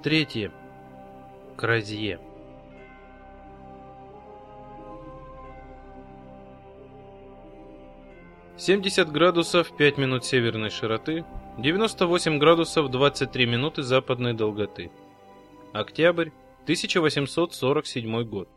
Третье. Кразье. Семьдесят градусов пять минут северной широты, девяносто восемь градусов двадцать три минуты западной долготы. Октябрь, 1847 год.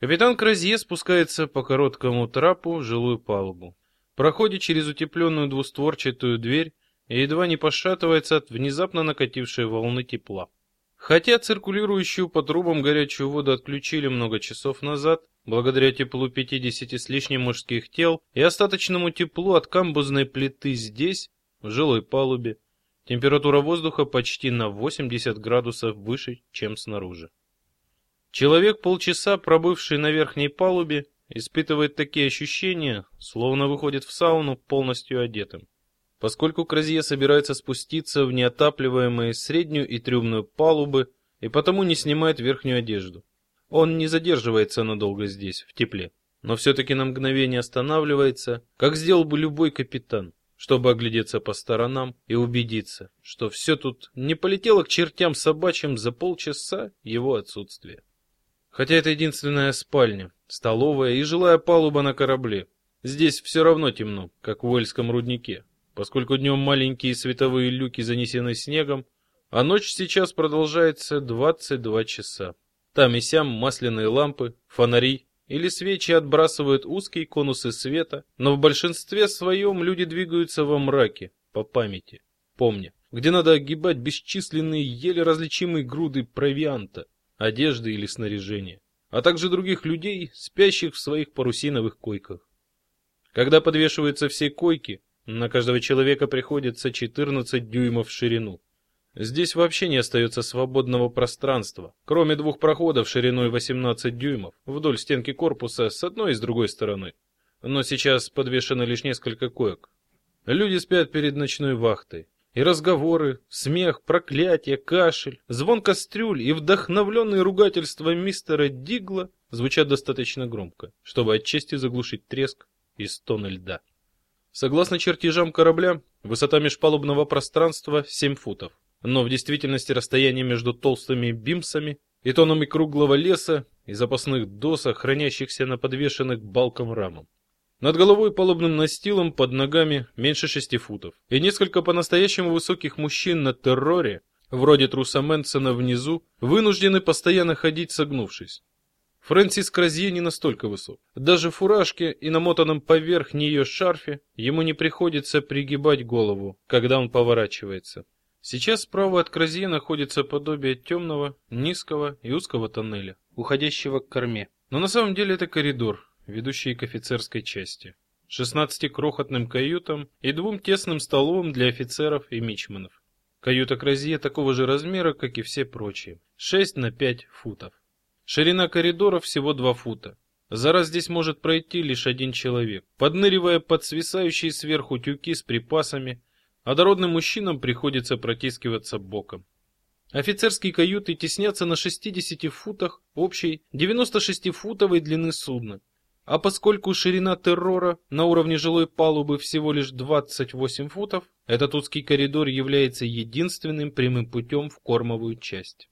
Капитан Кразье спускается по короткому трапу в жилую палубу. Проходит через утепленную двустворчатую дверь и едва не пошатывается от внезапно накатившей волны тепла. Хотя циркулирующую по трубам горячую воду отключили много часов назад, благодаря теплу 50 с лишним мужских тел и остаточному теплу от камбузной плиты здесь, в жилой палубе, температура воздуха почти на 80 градусов выше, чем снаружи. Человек, полчаса пробывший на верхней палубе, испытывает такие ощущения, словно выходит в сауну полностью одетым. Поскольку Кразье собирается спуститься в неотапливаемые среднюю и трюмную палубы и потому не снимает верхнюю одежду. Он не задерживается надолго здесь, в тепле, но все-таки на мгновение останавливается, как сделал бы любой капитан, чтобы оглядеться по сторонам и убедиться, что все тут не полетело к чертям собачьим за полчаса его отсутствия. Хотя это единственная спальня, столовая и жилая палуба на корабле. Здесь все равно темно, как в Уэльском руднике, поскольку днем маленькие световые люки занесены снегом, а ночь сейчас продолжается 22 часа. Там и сям масляные лампы, фонари или свечи отбрасывают узкие конусы света, но в большинстве своем люди двигаются во мраке, по памяти, помня, где надо огибать бесчисленные еле различимые груды провианта, одежды или снаряжения, а также других людей, спящих в своих парусиновых койках. Когда подвешиваются все койки, на каждого человека приходится 14 дюймов в ширину. Здесь вообще не остается свободного пространства, кроме двух проходов шириной 18 дюймов вдоль стенки корпуса с одной и с другой стороны. Но сейчас подвешено лишь несколько коек. Люди спят перед ночной вахтой, и разговоры, смех, проклятия, кашель, звон кастрюль и вдохновленные ругательства мистера Дигла звучат достаточно громко, чтобы отчасти заглушить треск и стон льда. Согласно чертежам корабля, высота межпалубного пространства 7 футов, но в действительности расстояние между толстыми бимсами и тонами круглого леса и запасных досок, хранящихся на подвешенных балкам рамам, над головой палубным настилом под ногами меньше шести футов. И несколько по-настоящему высоких мужчин на терроре, вроде Труса Мэнсона внизу, вынуждены постоянно ходить согнувшись. Фрэнсис Кразье не настолько высок. Даже в фуражке и намотанном поверх нее шарфе ему не приходится пригибать голову, когда он поворачивается. Сейчас справа от Кразье находится подобие темного, низкого и узкого тоннеля, уходящего к корме. Но на самом деле это коридор, ведущие к офицерской части, 16 крохотным каютам и двум тесным столовым для офицеров и мичманов. Каюта Кразье такого же размера, как и все прочие, 6 на 5 футов. Ширина коридора всего 2 фута. За раз здесь может пройти лишь один человек, подныривая под свисающие сверху тюки с припасами, а дородным мужчинам приходится протискиваться боком. Офицерские каюты теснятся на 60 футах общей 96-футовой длины судна, а поскольку ширина террора на уровне жилой палубы всего лишь 28 футов, этот узкий коридор является единственным прямым путем в кормовую часть.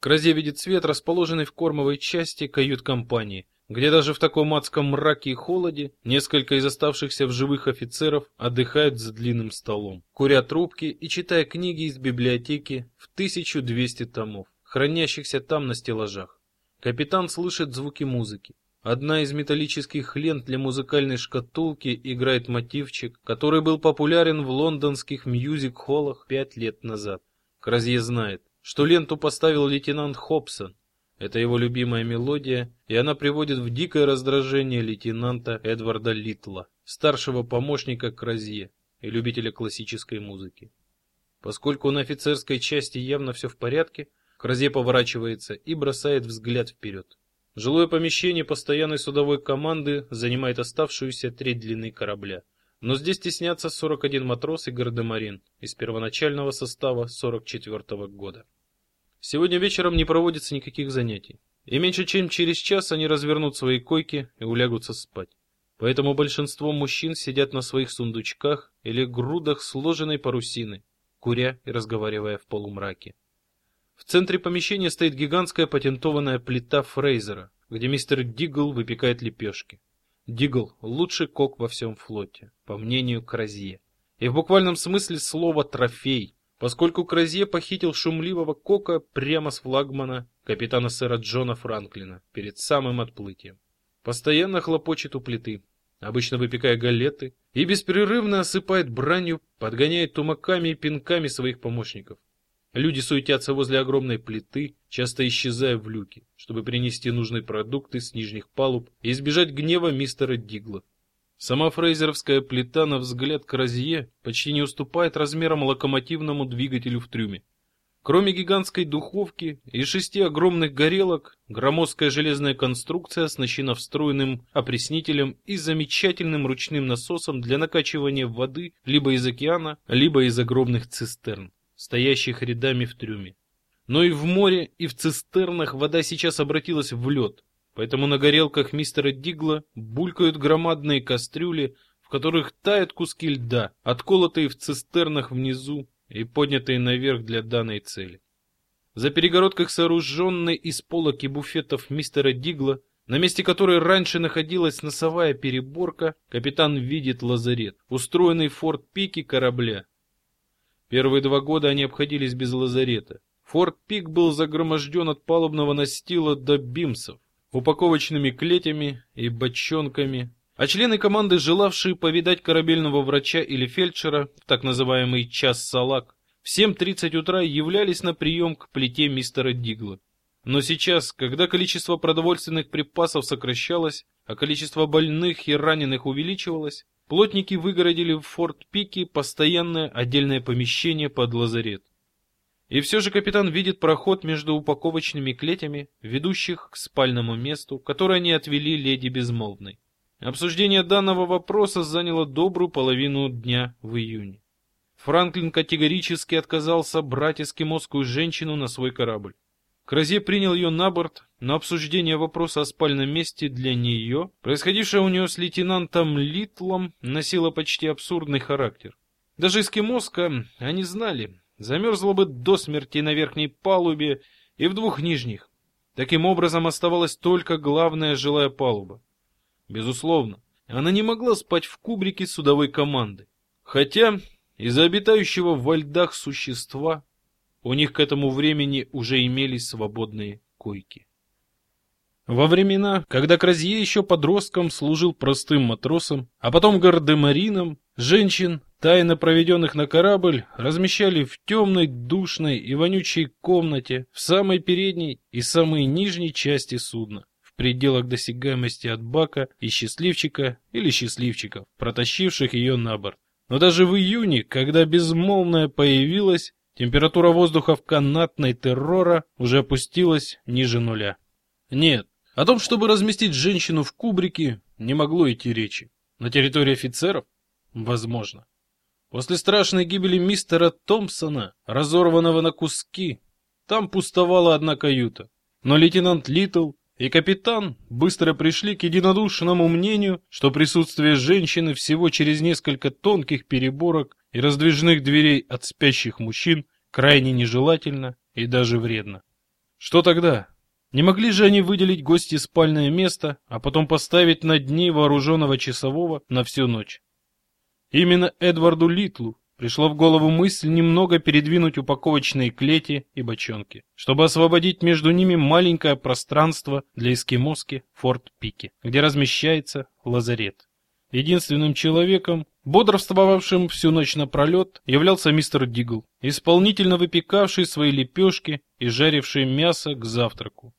Кразе видит свет, расположенный в кормовой части кают-компании, где даже в таком адском мраке и холоде несколько из оставшихся в живых офицеров отдыхают за длинным столом, куря трубки и читая книги из библиотеки в 1200 томов, хранящихся там на стеллажах. Капитан слышит звуки музыки, Одна из металлических лент для музыкальной шкатулки играет мотивчик, который был популярен в лондонских мьюзик-холлах пять лет назад. Кразье знает, что ленту поставил лейтенант Хобсон. Это его любимая мелодия, и она приводит в дикое раздражение лейтенанта Эдварда Литла, старшего помощника Кразье и любителя классической музыки. Поскольку на офицерской части явно все в порядке, Кразье поворачивается и бросает взгляд вперед. Жилое помещение постоянной судовой команды занимает оставшуюся треть длины корабля. Но здесь теснятся 41 матрос и гардемарин из первоначального состава 44 -го года. Сегодня вечером не проводится никаких занятий. И меньше чем через час они развернут свои койки и улягутся спать. Поэтому большинство мужчин сидят на своих сундучках или грудах сложенной парусины, куря и разговаривая в полумраке. В центре помещения стоит гигантская патентованная плита Фрейзера, где мистер Дигл выпекает лепешки. Дигл – лучший кок во всем флоте, по мнению Кразье. И в буквальном смысле слова «трофей», поскольку Кразье похитил шумливого кока прямо с флагмана капитана сэра Джона Франклина перед самым отплытием. Постоянно хлопочет у плиты, обычно выпекая галеты, и беспрерывно осыпает бранью, подгоняет тумаками и пинками своих помощников. Люди суетятся возле огромной плиты, часто исчезая в люке, чтобы принести нужные продукты с нижних палуб и избежать гнева мистера Дигла. Сама фрейзеровская плита, на взгляд Кразье, почти не уступает размерам локомотивному двигателю в трюме. Кроме гигантской духовки и шести огромных горелок, громоздкая железная конструкция оснащена встроенным опреснителем и замечательным ручным насосом для накачивания воды либо из океана, либо из огромных цистерн, стоящих рядами в трюме. Но и в море, и в цистернах вода сейчас обратилась в лед, поэтому на горелках мистера Дигла булькают громадные кастрюли, в которых тают куски льда, отколотые в цистернах внизу и поднятые наверх для данной цели. За перегородкой сооруженной из полок и буфетов мистера Дигла, на месте которой раньше находилась носовая переборка, капитан видит лазарет, устроенный в форт Пике корабля. Первые два года они обходились без лазарета. Форт Пик был загроможден от палубного настила до бимсов, упаковочными клетями и бочонками, а члены команды, желавшие повидать корабельного врача или фельдшера так называемый час салак, в 7.30 утра являлись на прием к плите мистера Дигла. Но сейчас, когда количество продовольственных припасов сокращалось, а количество больных и раненых увеличивалось, плотники выгородили в форт-пике постоянное отдельное помещение под лазарет. И все же капитан видит проход между упаковочными клетями, ведущих к спальному месту, которое они отвели леди Безмолвной. Обсуждение данного вопроса заняло добрую половину дня в июне. Франклин категорически отказался брать эскимосскую женщину на свой корабль. Кразе принял ее на борт, но обсуждение вопроса о спальном месте для нее, происходившее у нее с лейтенантом Литлом, носило почти абсурдный характер. Даже эскимоска, они знали, замерзла бы до смерти на верхней палубе и в двух нижних. Таким образом оставалась только главная жилая палуба. Безусловно, она не могла спать в кубрике судовой команды. Хотя из-за обитающего во льдах существа у них к этому времени уже имелись свободные койки. Во времена, когда Кразье еще подростком служил простым матросом, а потом гардемарином, женщин, тайно проведенных на корабль, размещали в темной, душной и вонючей комнате в самой передней и самой нижней части судна пределах досягаемости от бака и счастливчика или счастливчиков, протащивших ее на борт. Но даже в июне, когда безмолвная появилась, температура воздуха в канатной террора уже опустилась ниже нуля. Нет, о том, чтобы разместить женщину в кубрике, не могло идти речи. На территории офицеров? Возможно. После страшной гибели мистера Томпсона, разорванного на куски, там пустовала одна каюта. Но лейтенант Литл и капитан быстро пришли к единодушному мнению, что присутствие женщины всего через несколько тонких переборок и раздвижных дверей от спящих мужчин крайне нежелательно и даже вредно. Что тогда? Не могли же они выделить гости спальное место, а потом поставить над ней вооруженного часового на всю ночь? Именно Эдварду Литлу Пришла в голову мысль немного передвинуть упаковочные клети и бочонки, чтобы освободить между ними маленькое пространство для эскимоски Форт-Пики, где размещается лазарет. Единственным человеком, бодрствовавшим всю ночь напролет, являлся мистер Дигл, исполнительно выпекавший свои лепешки и жаривший мясо к завтраку.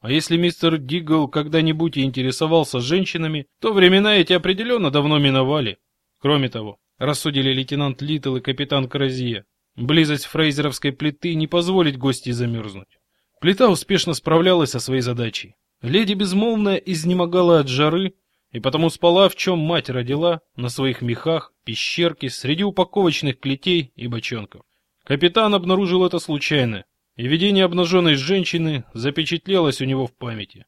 А если мистер Дигл когда-нибудь и интересовался женщинами, то времена эти определенно давно миновали. Кроме того, рассудили лейтенант Литл и капитан Кразье. Близость фрейзеровской плиты не позволит гостей замерзнуть. Плита успешно справлялась со своей задачей. Леди безмолвная изнемогала от жары и потому спала, в чем мать родила, на своих мехах, пещерке, среди упаковочных клетей и бочонков. Капитан обнаружил это случайно, и видение обнаженной женщины запечатлелось у него в памяти.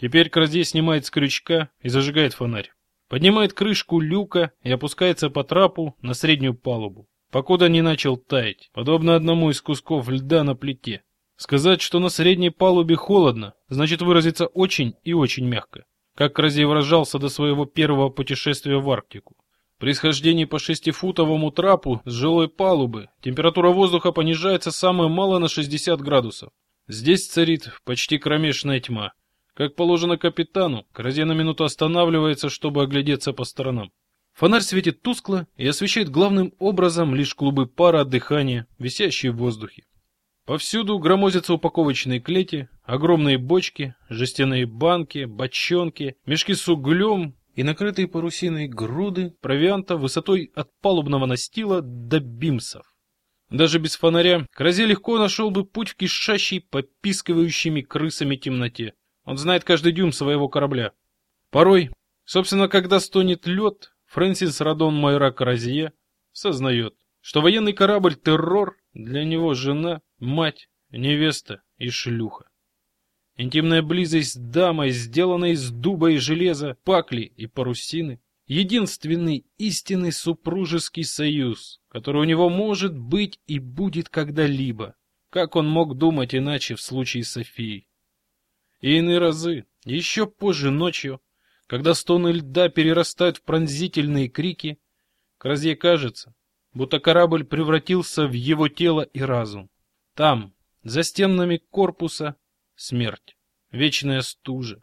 Теперь Кразье снимает с крючка и зажигает фонарь. поднимает крышку люка и опускается по трапу на среднюю палубу, покуда не начал таять, подобно одному из кусков льда на плите. Сказать, что на средней палубе холодно, значит выразиться очень и очень мягко, как Кразей выражался до своего первого путешествия в Арктику. При схождении по шестифутовому трапу с жилой палубы температура воздуха понижается самое мало на 60 градусов. Здесь царит почти кромешная тьма. Как положено капитану, Кразей на минуту останавливается, чтобы оглядеться по сторонам. Фонарь светит тускло и освещает главным образом лишь клубы пара от дыхания, висящие в воздухе. Повсюду громозятся упаковочные клети, огромные бочки, жестяные банки, бочонки, мешки с углем и накрытые парусиной груды провианта высотой от палубного настила до бимсов. Даже без фонаря Кразе легко нашел бы путь в кишащей, попискивающими крысами темноте. Он знает каждый дюйм своего корабля. Порой, собственно, когда стонет лед, Фрэнсис Радон Майра Каразье сознает, что военный корабль «Террор» для него жена, мать, невеста и шлюха. Интимная близость с дамой, сделанной из дуба и железа, пакли и парусины. Единственный истинный супружеский союз, который у него может быть и будет когда-либо. Как он мог думать иначе в случае Софии? И иные разы, еще позже ночью, когда стоны льда перерастают в пронзительные крики, Кразье кажется, будто корабль превратился в его тело и разум. Там, за стенами корпуса, смерть, вечная стужа.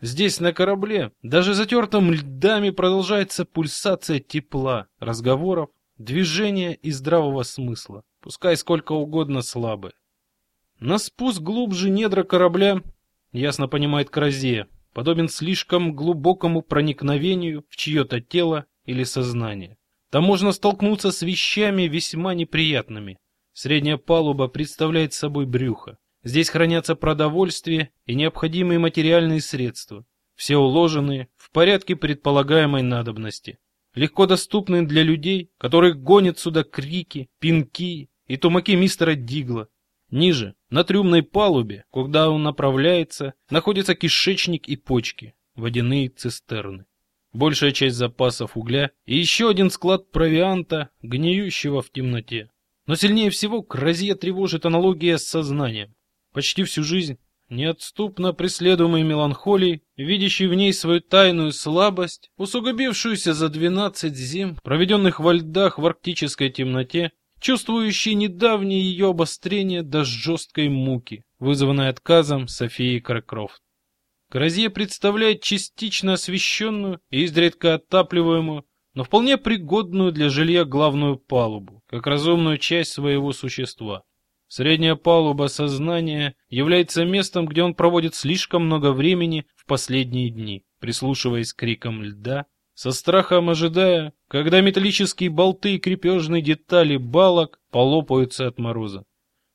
Здесь, на корабле, даже затертым льдами продолжается пульсация тепла, разговоров, движения и здравого смысла, пускай сколько угодно слабые. На спуск глубже недра корабля, ясно понимает Кразея, подобен слишком глубокому проникновению в чье-то тело или сознание. Там можно столкнуться с вещами весьма неприятными. Средняя палуба представляет собой брюхо. Здесь хранятся продовольствие и необходимые материальные средства, все уложенные в порядке предполагаемой надобности, легко доступные для людей, которых гонят сюда крики, пинки и тумаки мистера Дигла. Ниже, на трюмной палубе, куда он направляется, находятся кишечник и почки, водяные цистерны. Большая часть запасов угля и еще один склад провианта, гниющего в темноте. Но сильнее всего Кразье тревожит аналогия с сознанием почти всю жизнь, неотступно преследуемый меланхолией, видящий в ней свою тайную слабость, усугубившуюся за двенадцать зим, проведенных во льдах в арктической темноте, чувствующий недавнее ее обострение до жесткой муки, вызванной отказом Софии Кракрофт. Грозье представляет частично освещенную и изредка отапливаемую, но вполне пригодную для жилья главную палубу, как разумную часть своего существа. Средняя палуба сознания является местом, где он проводит слишком много времени в последние дни, прислушиваясь к крикам льда, со страхом ожидая, когда металлические болты и крепежные детали балок полопаются от мороза.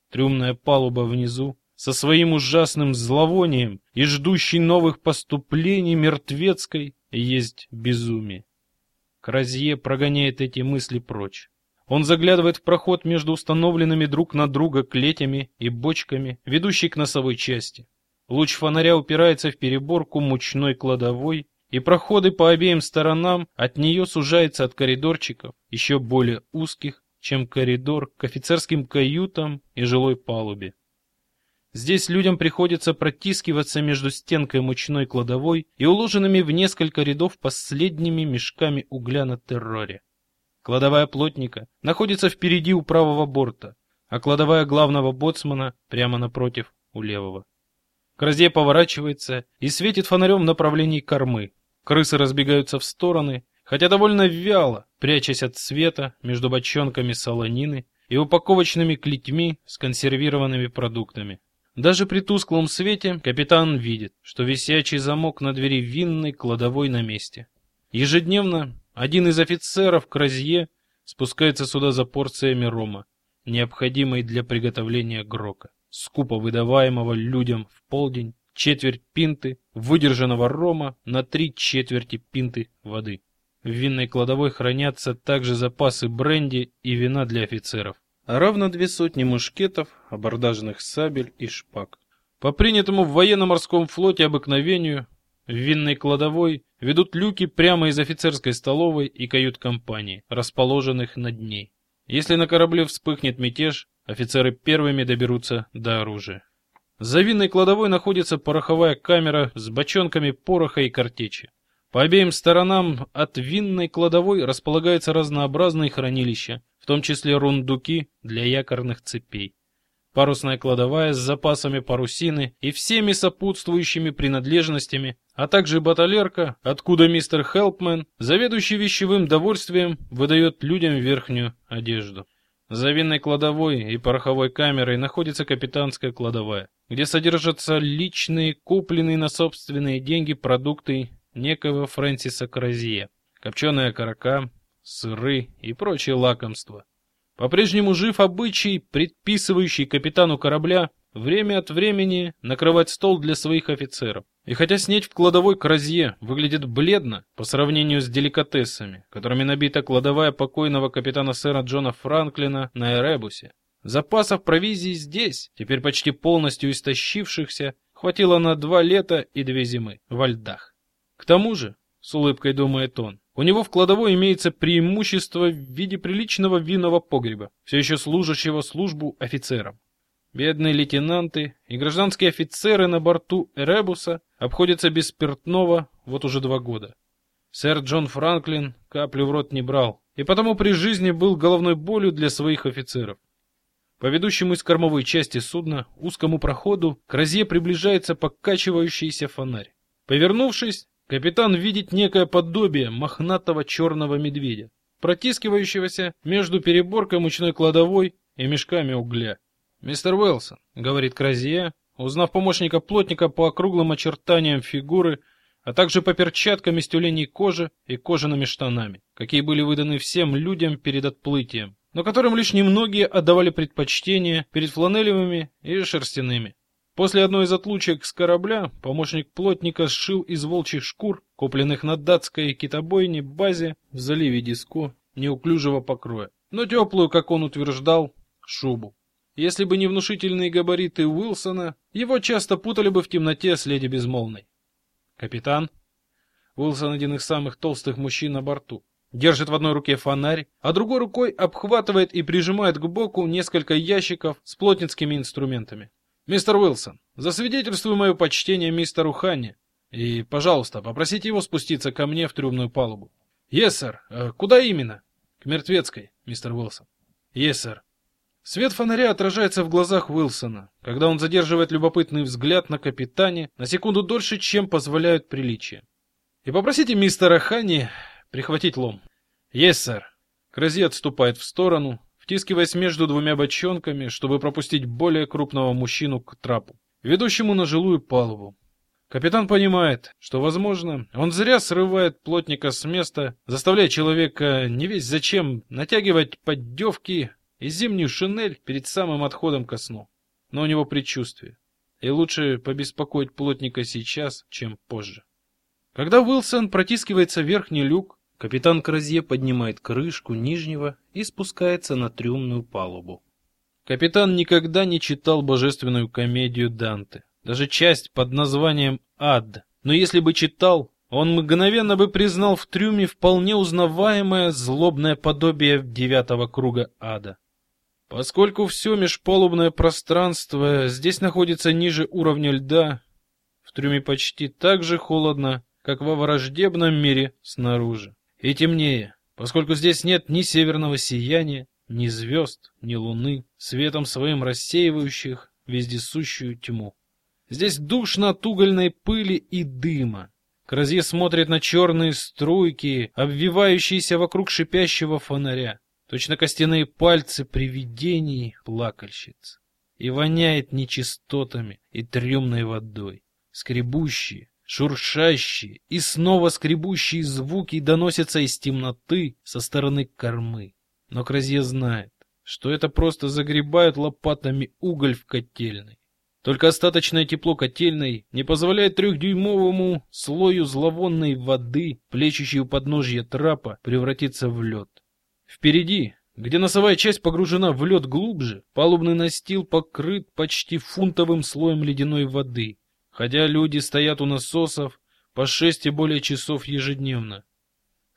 Трюмная палуба внизу, со своим ужасным зловонием и ждущей новых поступлений мертвецкой, есть безумие. Кразье прогоняет эти мысли прочь. Он заглядывает в проход между установленными друг на друга клетями и бочками, ведущий к носовой части. Луч фонаря упирается в переборку мучной кладовой, и проходы по обеим сторонам от нее сужаются от коридорчиков, еще более узких, чем коридор к офицерским каютам и жилой палубе. Здесь людям приходится протискиваться между стенкой мучной кладовой и уложенными в несколько рядов последними мешками угля на терроре. Кладовая плотника находится впереди у правого борта, а кладовая главного боцмана прямо напротив, у левого. Кразье поворачивается и светит фонарем в направлении кормы. Крысы разбегаются в стороны, хотя довольно вяло, прячась от света между бочонками солонины и упаковочными клетьми с консервированными продуктами. Даже при тусклом свете капитан видит, что висячий замок на двери винной кладовой на месте. Ежедневно один из офицеров Кразье спускается сюда за порциями рома, необходимой для приготовления грока, скупо выдаваемого людям в полдень, четверть пинты выдержанного рома на три четверти пинты воды. В винной кладовой хранятся также запасы бренди и вина для офицеров, равно две сотни мушкетов, абордажных сабель и шпаг. По принятому в военно-морском флоте обыкновению, в винной кладовой ведут люки прямо из офицерской столовой и кают-компании, расположенных над ней. Если на корабле вспыхнет мятеж, офицеры первыми доберутся до оружия. За винной кладовой находится пороховая камера с бочонками пороха и картечи. По обеим сторонам от винной кладовой располагаются разнообразные хранилища, в том числе рундуки для якорных цепей парусная кладовая с запасами парусины и всеми сопутствующими принадлежностями, а также баталерка, откуда мистер Хелпмен, заведующий вещевым довольствием, выдает людям верхнюю одежду. За винной кладовой и пороховой камерой находится капитанская кладовая, где содержатся личные, купленные на собственные деньги продукты некого Фрэнсиса Кразье, копченая карака, сыры и прочие лакомства. По-прежнему жив обычай, предписывающий капитану корабля время от времени накрывать стол для своих офицеров. И хотя снеть в кладовой кразье выглядит бледно по сравнению с деликатесами, которыми набита кладовая покойного капитана сэра Джона Франклина на Эребусе, запасов провизии здесь, теперь почти полностью истощившихся, хватило на два лета и две зимы во льдах. К тому же, с улыбкой думает он, у него в кладовой имеется преимущество в виде приличного винного погреба, все еще служащего службу офицерам. Бедные лейтенанты и гражданские офицеры на борту Эребуса обходятся без спиртного вот уже два года. Сэр Джон Франклин каплю в рот не брал, и потому при жизни был головной болью для своих офицеров. По ведущему из кормовой части судна узкому проходу к разе приближается покачивающийся фонарь. Повернувшись, Капитан видит некое подобие мохнатого черного медведя, протискивающегося между переборкой мучной кладовой и мешками угля. «Мистер Уэлсон», — говорит Кразия, узнав помощника плотника по округлым очертаниям фигуры, а также по перчаткам из тюленей кожи и кожаными штанами, какие были выданы всем людям перед отплытием, но которым лишь немногие отдавали предпочтение перед фланелевыми и шерстяными. После одной из отлучек с корабля помощник плотника сшил из волчьих шкур, купленных на датской китобойне базе в заливе Диско, неуклюжего покроя, но теплую, как он утверждал, шубу. Если бы не внушительные габариты Уилсона, его часто путали бы в темноте с леди Безмолвной. Капитан Уилсон один из самых толстых мужчин на борту. Держит в одной руке фонарь, а другой рукой обхватывает и прижимает к боку несколько ящиков с плотницкими инструментами. Мистер Уилсон, засвидетельствую мое почтение мистеру Ханни. И, пожалуйста, попросите его спуститься ко мне в трюмную палубу. Yes, сэр. Куда именно? К мертвецкой, мистер Уилсон. Yes, сэр. Свет фонаря отражается в глазах Уилсона, когда он задерживает любопытный взгляд на капитане на секунду дольше, чем позволяют приличия. И попросите мистера Ханни прихватить лом. Yes, сэр. Крази отступает в сторону, втискиваясь между двумя бочонками, чтобы пропустить более крупного мужчину к трапу, ведущему на жилую палубу. Капитан понимает, что, возможно, он зря срывает плотника с места, заставляя человека не весь зачем натягивать поддевки и зимнюю шинель перед самым отходом ко сну. Но у него предчувствие, и лучше побеспокоить плотника сейчас, чем позже. Когда Уилсон протискивается в верхний люк, Капитан Кразье поднимает крышку нижнего и спускается на трюмную палубу. Капитан никогда не читал божественную комедию Данте, даже часть под названием «Ад». Но если бы читал, он мгновенно бы признал в трюме вполне узнаваемое злобное подобие девятого круга ада. Поскольку все межпалубное пространство здесь находится ниже уровня льда, в трюме почти так же холодно, как во враждебном мире снаружи. И темнее, поскольку здесь нет ни северного сияния, ни звезд, ни луны, светом своим рассеивающих вездесущую тьму. Здесь душно от угольной пыли и дыма. Кразье смотрит на черные струйки, обвивающиеся вокруг шипящего фонаря, точно костяные пальцы привидений плакальщиц, и воняет нечистотами и трюмной водой, скребущие, Шуршащие и снова скребущие звуки доносятся из темноты со стороны кормы. Но Кразье знает, что это просто загребают лопатами уголь в котельной. Только остаточное тепло котельной не позволяет трехдюймовому слою зловонной воды, плещущей у подножья трапа, превратиться в лед. Впереди, где носовая часть погружена в лед глубже, палубный настил покрыт почти фунтовым слоем ледяной воды, Хотя люди стоят у насосов, по шесть и более часов ежедневно.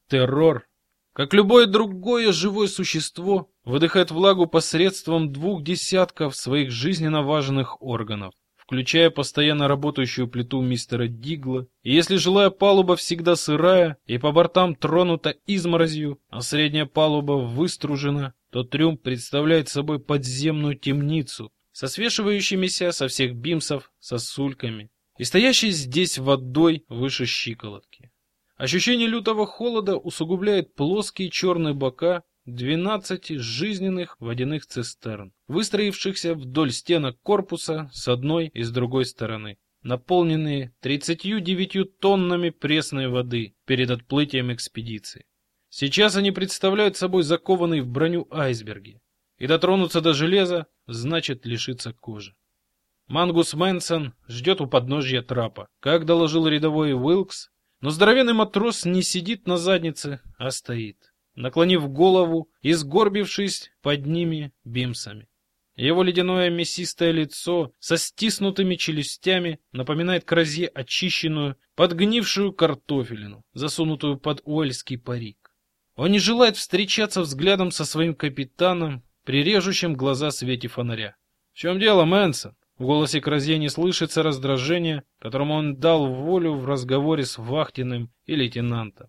Террор, как любое другое живое существо, выдыхает влагу посредством двух десятков своих жизненно важных органов, включая постоянно работающую плиту мистера Дигла, и если жилая палуба всегда сырая и по бортам тронута изморозью, а средняя палуба выстружена, то трюм представляет собой подземную темницу со свешивающимися со всех бимсов сосульками и стоящей здесь водой выше щиколотки. Ощущение лютого холода усугубляет плоские черные бока 12 жизненных водяных цистерн, выстроившихся вдоль стенок корпуса с одной и с другой стороны, наполненные 39 тоннами пресной воды перед отплытием экспедиции. Сейчас они представляют собой закованные в броню айсберги, и дотронуться до железа значит лишиться кожи. Мангус Мэнсон ждет у подножья трапа. Как доложил рядовой Уилкс, но здоровенный матрос не сидит на заднице, а стоит, наклонив голову и сгорбившись под ними бимсами. Его ледяное мясистое лицо со стиснутыми челюстями напоминает Кразье очищенную, подгнившую картофелину, засунутую под уэльский парик. Он не желает встречаться взглядом со своим капитаном при режущем глаза свете фонаря. — В чем дело, Мэнсон? В голосе Кразье не слышится раздражения, которому он дал волю в разговоре с Вахтиным и лейтенантом.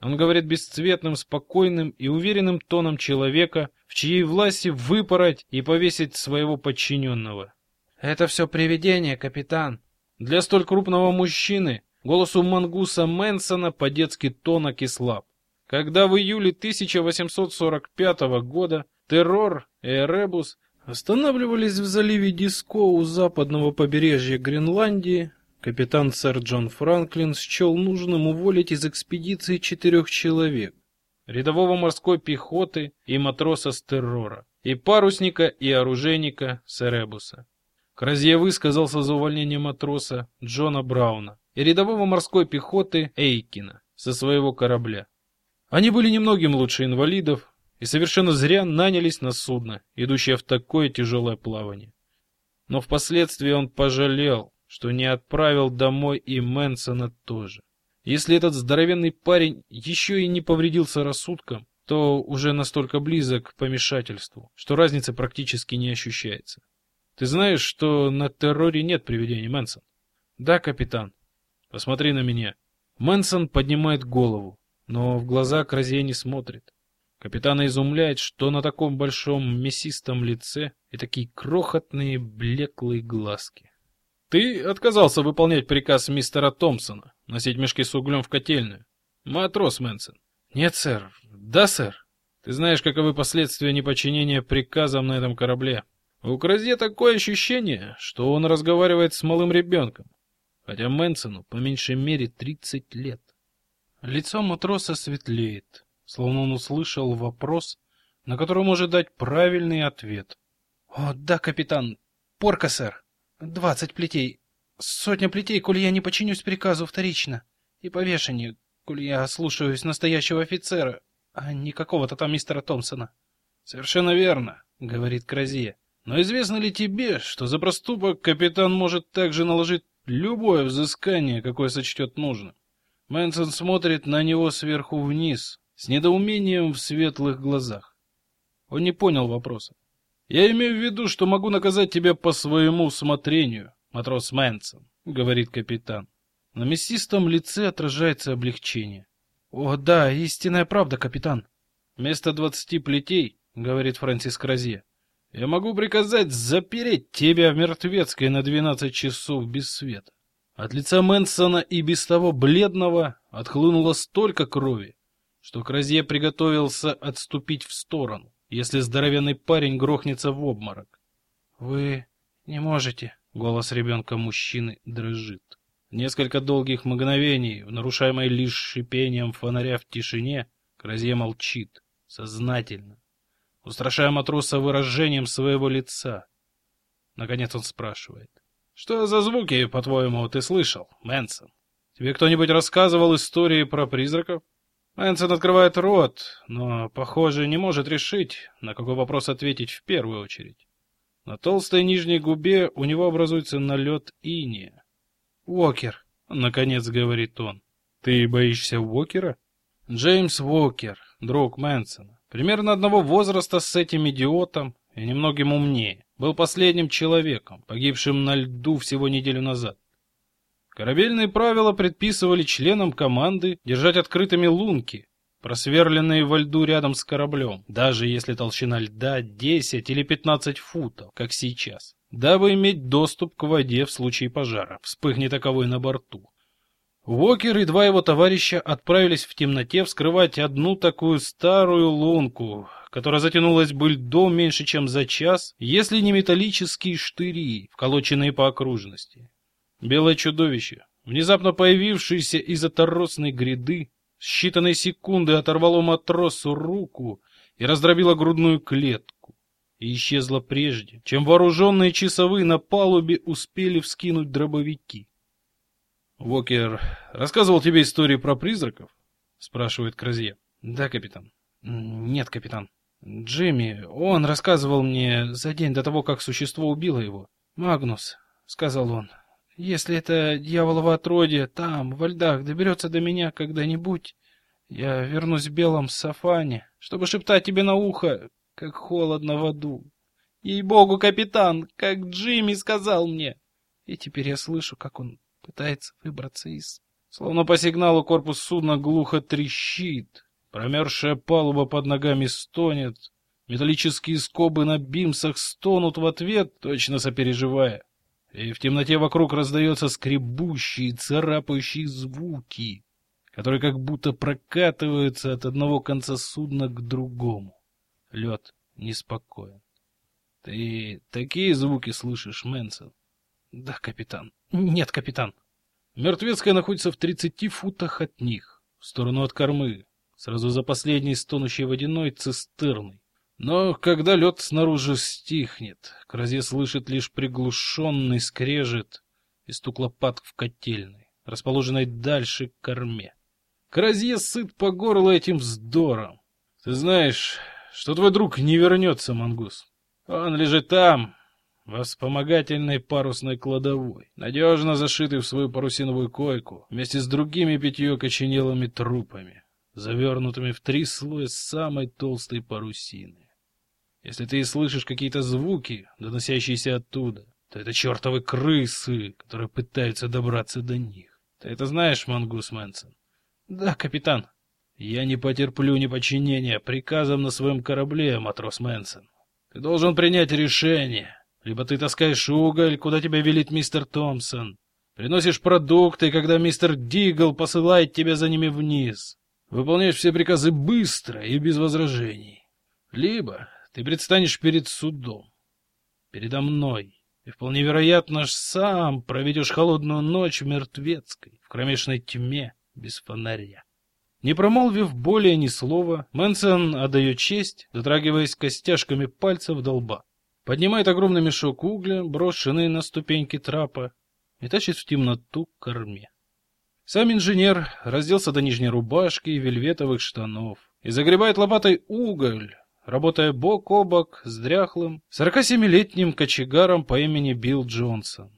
Он говорит бесцветным, спокойным и уверенным тоном человека, в чьей власти выпороть и повесить своего подчиненного. «Это все привидение, капитан». Для столь крупного мужчины голосу Мангуса Мэнсона по-детски тонок и слаб. Когда в июле 1845 года террор и Эребус Останавливались в заливе Диско у западного побережья Гренландии. Капитан сэр Джон Франклин счел нужным уволить из экспедиции четырех человек: рядового морской пехоты и матроса с террора, и парусника и оружейника Серебуса. Кразье высказался за увольнение матроса Джона Брауна и рядового морской пехоты Эйкина со своего корабля. Они были немногим лучше инвалидов, и совершенно зря нанялись на судно, идущее в такое тяжелое плавание. Но впоследствии он пожалел, что не отправил домой и Мэнсона тоже. Если этот здоровенный парень еще и не повредился рассудком, то уже настолько близок к помешательству, что разница практически не ощущается. Ты знаешь, что на терроре нет привидений, Мэнсон? Да, капитан. Посмотри на меня. Мэнсон поднимает голову, но в глаза Кразье не смотрит. Капитана изумляет, что на таком большом мясистом лице и такие крохотные блеклые глазки. Ты отказался выполнять приказ мистера Томпсона носить мешки с углем в котельную. Матрос Мэнсон. Нет, сэр. Да, сэр. Ты знаешь, каковы последствия неподчинения приказам на этом корабле. У Кразье такое ощущение, что он разговаривает с малым ребенком, хотя Мэнсону по меньшей мере 30 лет. Лицо матроса светлеет словно он услышал вопрос, на который может дать правильный ответ. «О, да, капитан. Порка, сэр. Двадцать плетей. Сотня плетей, коли я не подчинюсь приказу вторично. И повешение, коли я слушаюсь настоящего офицера, а не какого-то там мистера Томпсона». «Совершенно верно», — говорит Кразье. «Но известно ли тебе, что за проступок капитан может также наложить любое взыскание, какое сочтет нужным?» Мэнсон смотрит на него сверху вниз, с недоумением в светлых глазах. Он не понял вопроса. «Я имею в виду, что могу наказать тебя по своему усмотрению, матрос Мэнсон», — говорит капитан. На мясистом лице отражается облегчение. «О, да, истинная правда, капитан». «Вместо двадцати плетей», — говорит Фрэнсис Кразье, — «я могу приказать запереть тебя в мертвецкой на двенадцать часов без света». От лица Мэнсона и без того бледного отхлынуло столько крови, что Кразье приготовился отступить в сторону, если здоровенный парень грохнется в обморок. «Вы не можете», — голос ребенка-мужчины дрожит. Несколько долгих мгновений, нарушаемой лишь шипением фонаря в тишине, Кразье молчит, сознательно, устрашая матроса выражением своего лица. Наконец он спрашивает. «Что за звуки, по-твоему, ты слышал, Мэнсон? Тебе кто-нибудь рассказывал истории про призраков?» Мэнсон открывает рот, но, похоже, не может решить, на какой вопрос ответить в первую очередь. На толстой нижней губе у него образуется налет иния. Уокер. наконец говорит он. Ты боишься Уокера? Джеймс Уокер, друг Мэнсона, примерно одного возраста с этим идиотом и немногим умнее, был последним человеком, погибшим на льду всего неделю назад. Корабельные правила предписывали членам команды держать открытыми лунки, просверленные во льду рядом с кораблем, даже если толщина льда 10 или 15 футов, как сейчас, дабы иметь доступ к воде в случае пожара, вспыхнет таковой на борту. Уокер и два его товарища отправились в темноте вскрывать одну такую старую лунку, которая затянулась бы льдом меньше, чем за час, если не металлические штыри, вколоченные по окружности. Белое чудовище, внезапно появившееся из оторосной гряды, считанные секунды оторвало матросу руку и раздробило грудную клетку, и исчезло прежде, чем вооруженные часовые на палубе успели вскинуть дробовики. Вокер рассказывал тебе истории про призраков? спрашивает Кразье. Да, капитан. Нет, капитан. Джимми, он рассказывал мне за день до того, как существо убило его. Магнус, сказал он. Если это дьяволово отродье там, во льдах, доберется до меня когда-нибудь, я вернусь в белом сафане, чтобы шептать тебе на ухо, как холодно в аду. Ей-богу, капитан, как Джимми сказал мне. И теперь я слышу, как он пытается выбраться из... Словно по сигналу корпус судна глухо трещит, промерзшая палуба под ногами стонет, металлические скобы на бимсах стонут в ответ, точно сопереживая. И в темноте вокруг раздаются скребущие, царапающие звуки, которые как будто прокатываются от одного конца судна к другому. Лед неспокоен. Ты такие звуки слышишь, Мэнсон? Да, капитан. Нет, капитан. Мертвецкая находится в тридцати футах от них, в сторону от кормы, сразу за последней стонущей водяной цистерной. Но когда лед снаружи стихнет, Кразе слышит лишь приглушенный скрежет и стук лопаток в котельной, расположенной дальше к корме. Кразье сыт по горло этим вздором. Ты знаешь, что твой друг не вернется, Мангус. Он лежит там, во вспомогательной парусной кладовой, надежно зашитый в свою парусиновую койку, вместе с другими пятью коченелыми трупами, завернутыми в три слоя самой толстой парусины. Если ты слышишь какие-то звуки, доносящиеся оттуда, то это чертовы крысы, которые пытаются добраться до них. Ты это знаешь, Мангус Мэнсон? Да, капитан. Я не потерплю неподчинения приказам на своем корабле, матрос Мэнсон. Ты должен принять решение. Либо ты таскаешь уголь, куда тебя велит мистер Томпсон. Приносишь продукты, когда мистер Дигл посылает тебя за ними вниз. Выполняешь все приказы быстро и без возражений. Либо ты предстанешь перед судом. Передо мной. И вполне вероятно, сам проведешь холодную ночь в мертвецкой, в кромешной тьме, без фонаря. Не промолвив более ни слова, Мэнсон отдает честь, дотрагиваясь костяшками пальцев до лба. Поднимает огромный мешок угля, брошенный на ступеньки трапа, и тащит в темноту к корме. Сам инженер разделся до нижней рубашки и вельветовых штанов и загребает лопатой уголь, работая бок о бок с дряхлым, 47-летним кочегаром по имени Билл Джонсон.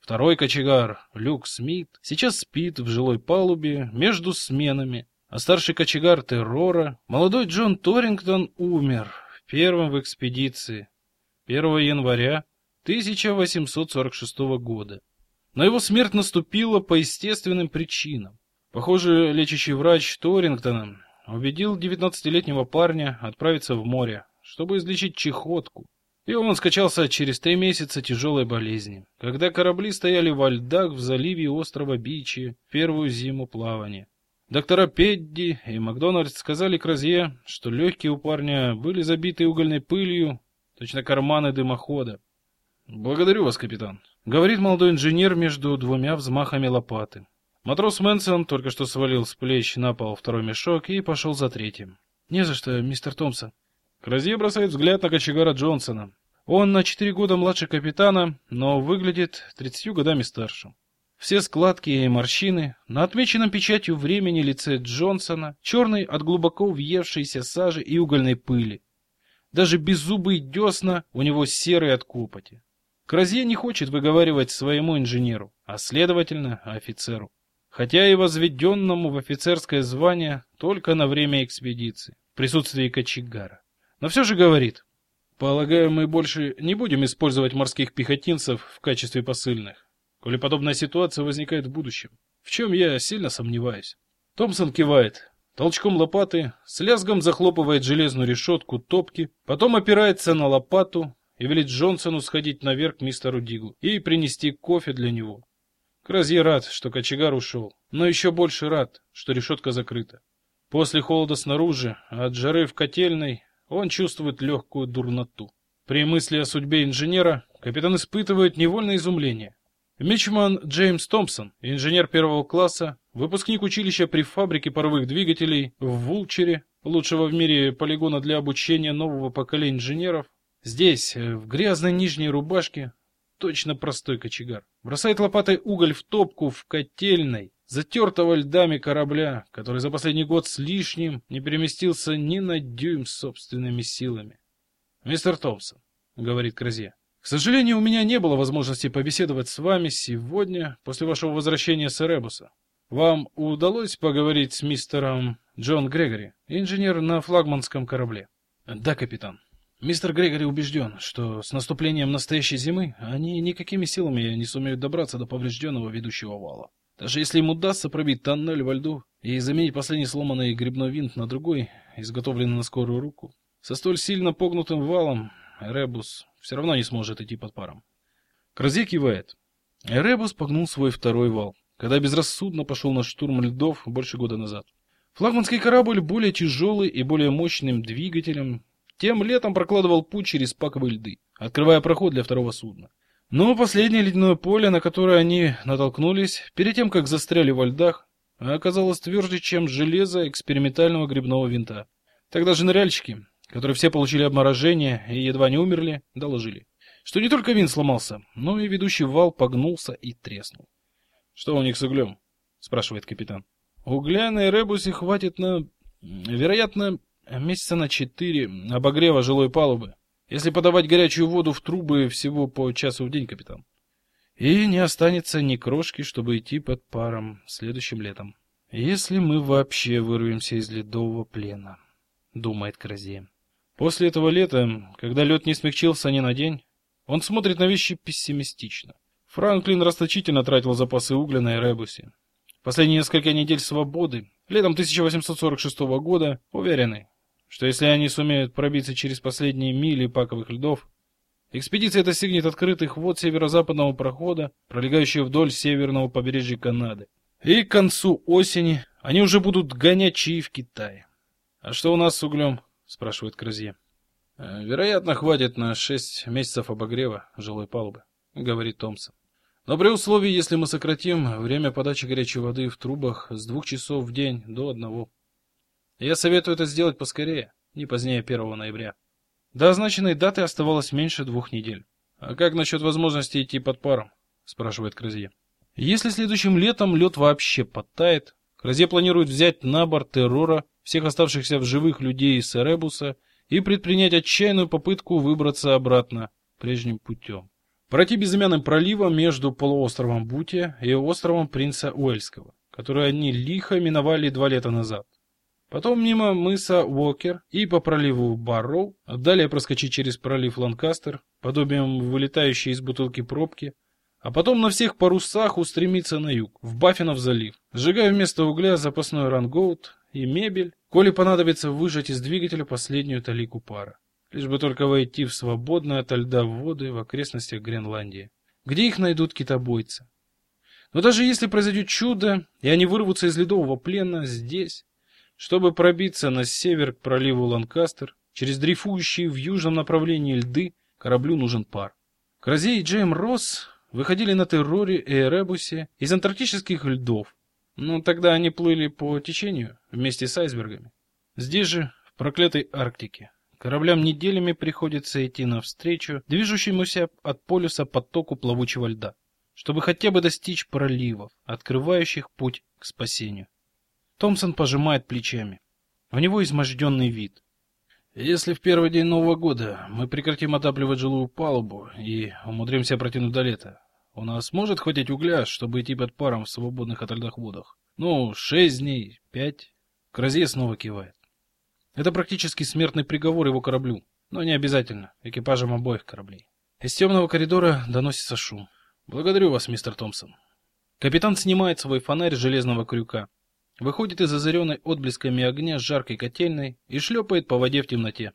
Второй кочегар, Люк Смит, сейчас спит в жилой палубе между сменами, а старший кочегар Террора, молодой Джон Торингтон, умер, первым в экспедиции, 1 января 1846 года. Но его смерть наступила по естественным причинам. Похоже, лечащий врач Торингтона убедил 19-летнего парня отправиться в море, чтобы излечить чехотку. И он скачался через три месяца тяжелой болезни, когда корабли стояли во льдах в заливе острова Бичи в первую зиму плавания. Доктора Педди и Макдональд сказали Кразье, что легкие у парня были забиты угольной пылью Точно карманы дымохода. Благодарю вас, капитан, говорит молодой инженер между двумя взмахами лопаты. Матрос Мэнсон только что свалил с плеч на пол второй мешок и пошел за третьим. Не за что, мистер Томпсон. Кразье бросает взгляд на кочегара Джонсона. Он на четыре года младше капитана, но выглядит тридцатью годами старше. Все складки и морщины на отмеченном печатью времени лице Джонсона, черный от глубоко въевшейся сажи и угольной пыли. Даже беззубые десна у него серые от копоти. Кразье не хочет выговаривать своему инженеру, а следовательно офицеру. Хотя и возведенному в офицерское звание только на время экспедиции, в присутствии кочегара. Но все же говорит, полагаю, мы больше не будем использовать морских пехотинцев в качестве посыльных, коли подобная ситуация возникает в будущем, в чем я сильно сомневаюсь. Томпсон кивает, толчком лопаты, с лязгом захлопывает железную решетку топки, потом опирается на лопату, и велит Джонсону сходить наверх к мистеру Диглу и принести кофе для него. Кразье рад, что кочегар ушел, но еще больше рад, что решетка закрыта. После холода снаружи, от жары в котельной, он чувствует легкую дурноту. При мысли о судьбе инженера капитан испытывает невольное изумление. Мичман Джеймс Томпсон, инженер первого класса, выпускник училища при фабрике паровых двигателей в Вулчере, лучшего в мире полигона для обучения нового поколения инженеров, Здесь, э, в грязной нижней рубашке, точно простой кочегар. Бросает лопатой уголь в топку в котельной, затертого льдами корабля, который за последний год с лишним не переместился ни на дюйм собственными силами. «Мистер Томпсон», — говорит Кразье, — «к сожалению, у меня не было возможности побеседовать с вами сегодня, после вашего возвращения с Эребуса. Вам удалось поговорить с мистером Джон Грегори, инженер на флагманском корабле?» «Да, капитан». Мистер Грегори убежден, что с наступлением настоящей зимы они никакими силами не сумеют добраться до поврежденного ведущего вала. Даже если им удастся пробить тоннель во льду и заменить последний сломанный грибной винт на другой, изготовленный на скорую руку, со столь сильно погнутым валом Ребус все равно не сможет идти под паром. Кразе кивает. Ребус погнул свой второй вал, когда безрассудно пошел на штурм льдов больше года назад. Флагманский корабль более тяжелый и более мощным двигателем тем летом прокладывал путь через паковые льды, открывая проход для второго судна. Но последнее ледяное поле, на которое они натолкнулись, перед тем, как застряли во льдах, оказалось тверже, чем железо экспериментального грибного винта. Тогда же ныряльщики, которые все получили обморожение и едва не умерли, доложили, что не только винт сломался, но и ведущий вал погнулся и треснул. «Что у них с углем?» — спрашивает капитан. «Угля на Эребусе хватит на, вероятно, Месяца на четыре обогрева жилой палубы. Если подавать горячую воду в трубы всего по часу в день, капитан. И не останется ни крошки, чтобы идти под паром следующим летом. Если мы вообще вырвемся из ледового плена, думает Кразье. После этого лета, когда лед не смягчился ни на день, он смотрит на вещи пессимистично. Франклин расточительно тратил запасы угля на Эребусе. Последние несколько недель свободы, летом 1846 года, уверены, что если они сумеют пробиться через последние мили паковых льдов, экспедиция достигнет открытых вод северо-западного прохода, пролегающего вдоль северного побережья Канады. И к концу осени они уже будут гонять чаи в Китае. «А что у нас с углем?» — спрашивает Кразье. «Э, «Вероятно, хватит на шесть месяцев обогрева жилой палубы», — говорит Томпсон. «Но при условии, если мы сократим время подачи горячей воды в трубах с двух часов в день до одного. Я советую это сделать поскорее, не позднее 1 ноября. До означенной даты оставалось меньше двух недель. А как насчет возможности идти под паром? спрашивает Кразье. Если следующим летом лед вообще подтает, Кразье планирует взять на борт террора всех оставшихся в живых людей из Эребуса и предпринять отчаянную попытку выбраться обратно прежним путем. Пройти безымянным проливом между полуостровом Бутия и островом Принца Уэльского, который они лихо миновали два лета назад. Потом мимо мыса Уокер и по проливу Барроу, далее проскочить через пролив Ланкастер, подобием вылетающей из бутылки пробки, а потом на всех парусах устремиться на юг, в Баффинов залив, сжигая вместо угля запасной рангоут и мебель, коли понадобится выжать из двигателя последнюю талику пара, лишь бы только войти в свободные от льда воды в окрестностях Гренландии, где их найдут китобойцы. Но даже если произойдет чудо, и они вырвутся из ледового плена здесь, чтобы пробиться на север к проливу Ланкастер, через дрейфующие в южном направлении льды, кораблю нужен пар. Кразей и Джейм Росс выходили на терроре и Эребусе из антарктических льдов, но тогда они плыли по течению вместе с айсбергами. Здесь же, в проклятой Арктике, кораблям неделями приходится идти навстречу движущемуся от полюса потоку плавучего льда, чтобы хотя бы достичь проливов, открывающих путь к спасению. Томпсон пожимает плечами. У него изможденный вид. Если в первый день Нового года мы прекратим отапливать жилую палубу и умудримся протянуть до лета, у нас может хватить угля, чтобы идти под паром в свободных от льдах водах? Ну, шесть дней, пять. Кразье снова кивает. Это практически смертный приговор его кораблю, но не обязательно экипажам обоих кораблей. Из темного коридора доносится шум. Благодарю вас, мистер Томпсон. Капитан снимает свой фонарь с железного крюка, выходит из озаренной отблесками огня жаркой котельной и шлепает по воде в темноте.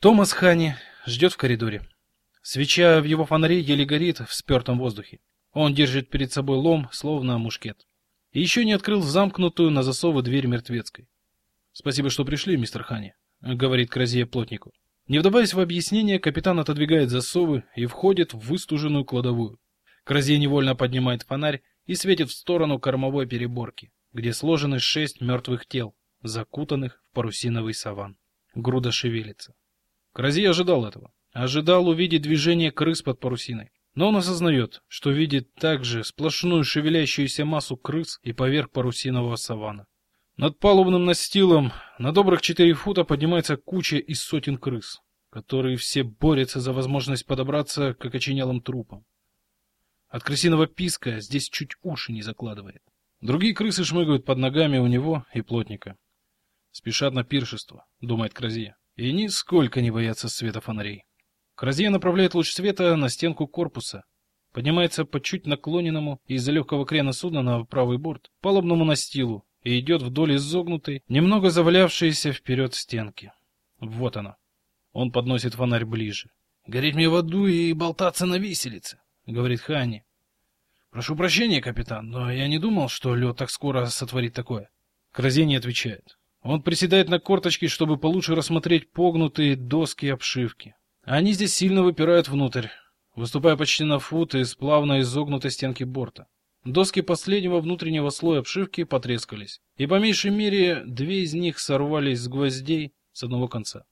Томас Хани ждет в коридоре. Свеча в его фонаре еле горит в спертом воздухе. Он держит перед собой лом, словно мушкет. И еще не открыл замкнутую на засовы дверь мертвецкой. Спасибо, что пришли, мистер Хани, говорит Кразия плотнику. Не вдаваясь в объяснение, капитан отодвигает засовы и входит в выстуженную кладовую. Кразия невольно поднимает фонарь и светит в сторону кормовой переборки, где сложены шесть мертвых тел, закутанных в парусиновый саван. Груда шевелится. Кразия ожидал этого. Ожидал увидеть движение крыс под парусиной. Но он осознает, что видит также сплошную шевелящуюся массу крыс и поверх парусинового савана. Над палубным настилом на добрых четыре фута поднимается куча из сотен крыс, которые все борются за возможность подобраться к окоченелым трупам. От крысиного писка здесь чуть уши не закладывает. Другие крысы шмыгают под ногами у него и плотника. Спешат на пиршество, думает Кразия, и нисколько не боятся света фонарей. Кразье направляет луч света на стенку корпуса, поднимается по чуть наклоненному из-за легкого крена судна на правый борт палубному настилу и идет вдоль изогнутой, немного завалявшейся вперед стенки. Вот она. Он подносит фонарь ближе. «Гореть мне в аду и болтаться на виселице», — говорит Ханни. «Прошу прощения, капитан, но я не думал, что лед так скоро сотворит такое». Кразье не отвечает. Он приседает на корточки, чтобы получше рассмотреть погнутые доски обшивки. Они здесь сильно выпирают внутрь, выступая почти на фут из плавно изогнутой стенки борта. Доски последнего внутреннего слоя обшивки потрескались, и по меньшей мере две из них сорвались с гвоздей с одного конца.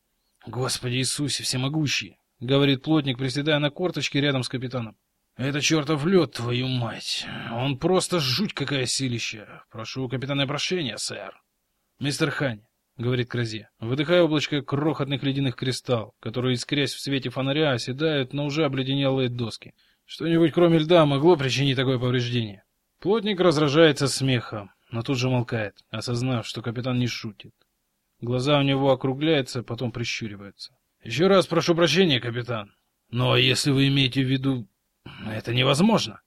«Господи Иисусе всемогущий!» — говорит плотник, приседая на корточке рядом с капитаном. «Это чертов лед, твою мать! Он просто жуть какая силища! Прошу капитана прощения, сэр!» «Мистер Хань, — говорит Кразе, выдыхая облачко крохотных ледяных кристалл, которые, искрясь в свете фонаря, оседают на уже обледенелые доски. Что-нибудь кроме льда могло причинить такое повреждение. Плотник разражается смехом, но тут же молкает, осознав, что капитан не шутит. Глаза у него округляются, потом прищуриваются. «Еще раз прошу прощения, капитан. Но если вы имеете в виду... Это невозможно!»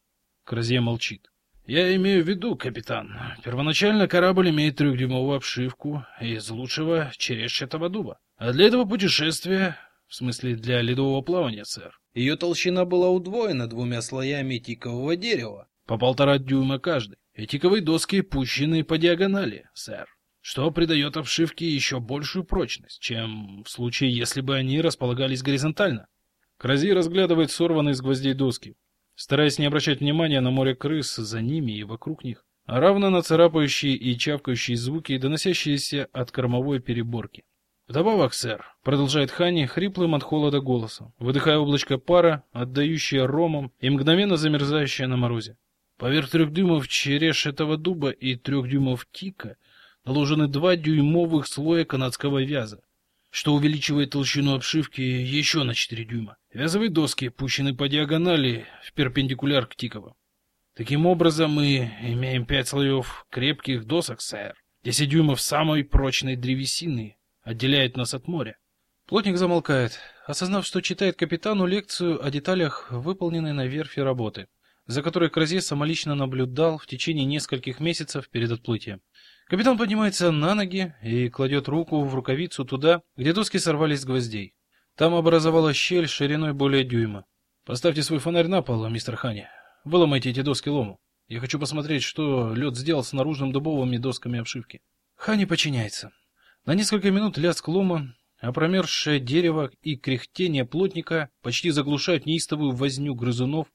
Кразье молчит. Я имею в виду, капитан, первоначально корабль имеет трехдюймовую обшивку из лучшего черешчатого дуба. А для этого путешествия, в смысле для ледового плавания, сэр, ее толщина была удвоена двумя слоями тикового дерева, по полтора дюйма каждый. И тиковые доски пущены по диагонали, сэр, что придает обшивке еще большую прочность, чем в случае, если бы они располагались горизонтально. Крази разглядывает сорванные с гвоздей доски стараясь не обращать внимания на море крыс за ними и вокруг них, а равно на царапающие и чавкающие звуки, доносящиеся от кормовой переборки. «Вдобавок, сэр», — продолжает Хани хриплым от холода голосом, выдыхая облачко пара, отдающее ромом и мгновенно замерзающее на морозе. Поверх трех дюймов череш этого дуба и трех дюймов тика наложены два дюймовых слоя канадского вяза, что увеличивает толщину обшивки еще на 4 дюйма. Вязовые доски пущены по диагонали в перпендикуляр к тиковым. Таким образом, мы имеем пять слоев крепких досок, сэр. 10 дюймов самой прочной древесины отделяет нас от моря. Плотник замолкает, осознав, что читает капитану лекцию о деталях выполненной на верфи работы, за которой Кразе самолично наблюдал в течение нескольких месяцев перед отплытием. Капитан поднимается на ноги и кладет руку в рукавицу туда, где доски сорвались с гвоздей. Там образовалась щель шириной более дюйма. Поставьте свой фонарь на пол, мистер Хани. Выломайте эти доски лому. Я хочу посмотреть, что лед сделал с наружным дубовыми досками обшивки. Хани подчиняется. На несколько минут лязг лома, а промерзшее дерево и кряхтение плотника почти заглушают неистовую возню грызунов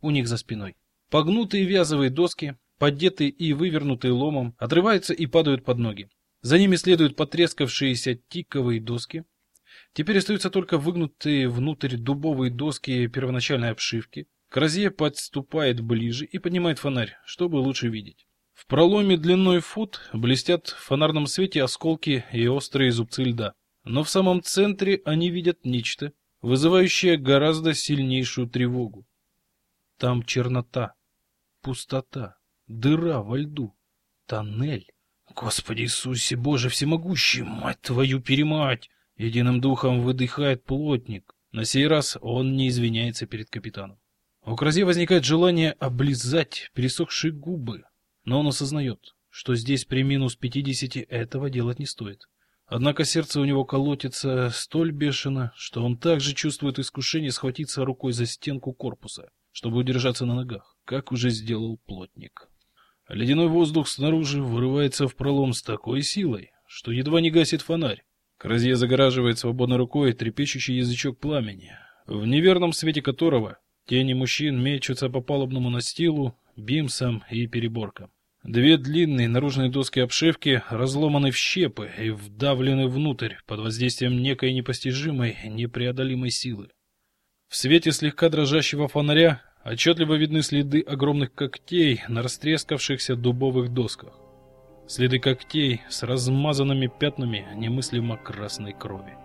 у них за спиной. Погнутые вязовые доски поддетые и вывернутые ломом, отрываются и падают под ноги. За ними следуют потрескавшиеся тиковые доски. Теперь остаются только выгнутые внутрь дубовые доски первоначальной обшивки. Кразье подступает ближе и поднимает фонарь, чтобы лучше видеть. В проломе длиной фут блестят в фонарном свете осколки и острые зубцы льда. Но в самом центре они видят нечто, вызывающее гораздо сильнейшую тревогу. Там чернота, пустота, дыра во льду, тоннель. Господи Иисусе, Боже всемогущий, мать твою перемать! Единым духом выдыхает плотник. На сей раз он не извиняется перед капитаном. У Кразе возникает желание облизать пересохшие губы, но он осознает, что здесь при минус пятидесяти этого делать не стоит. Однако сердце у него колотится столь бешено, что он также чувствует искушение схватиться рукой за стенку корпуса, чтобы удержаться на ногах, как уже сделал плотник. Ледяной воздух снаружи вырывается в пролом с такой силой, что едва не гасит фонарь. Кразье загораживает свободной рукой трепещущий язычок пламени, в неверном свете которого тени мужчин мечутся по палубному настилу, бимсам и переборкам. Две длинные наружные доски обшивки разломаны в щепы и вдавлены внутрь под воздействием некой непостижимой, непреодолимой силы. В свете слегка дрожащего фонаря отчетливо видны следы огромных когтей на растрескавшихся дубовых досках. Следы когтей с размазанными пятнами немыслимо красной крови.